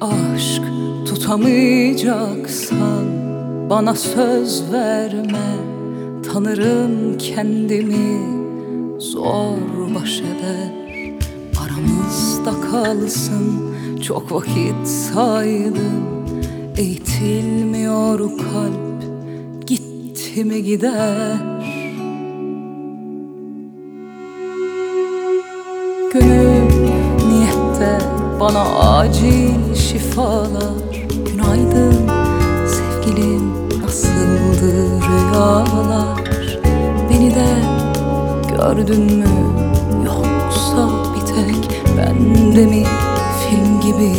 Aşk tutamayacaksan bana söz verme. Tanırım kendimi zor baş eder. Aramızda kalsın. Çok vakit saydım Eğitilmiyor kalp. Gitti mi gider? Gönül niyette bana acil şifalar. Günaydın sevgilim nasıldı gördün mü? Yoksa bir tek bende mi film gibi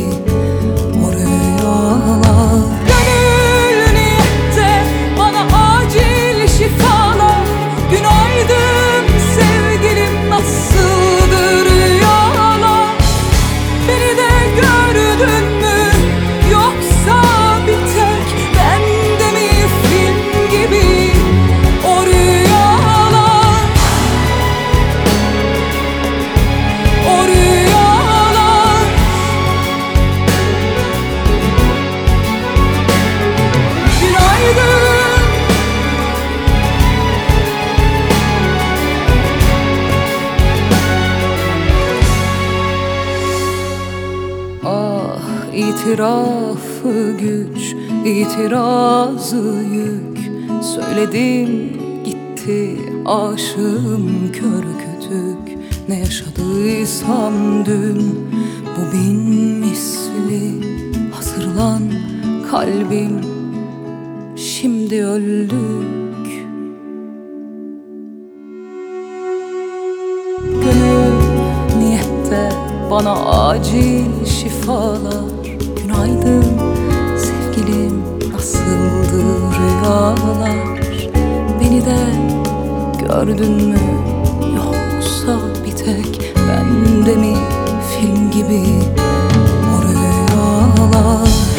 itirafı güç, itirazı yük. Söyledim gitti aşığım kör kütük. Ne yaşadıysam dün bu bin misli Hazırlan kalbim. Şimdi öldük bana acil şifalar. Günaydın sevgilim nasıldı rüyalar? Beni de gördün mü? Yoksa bir tek bende mi film gibi o rüyalar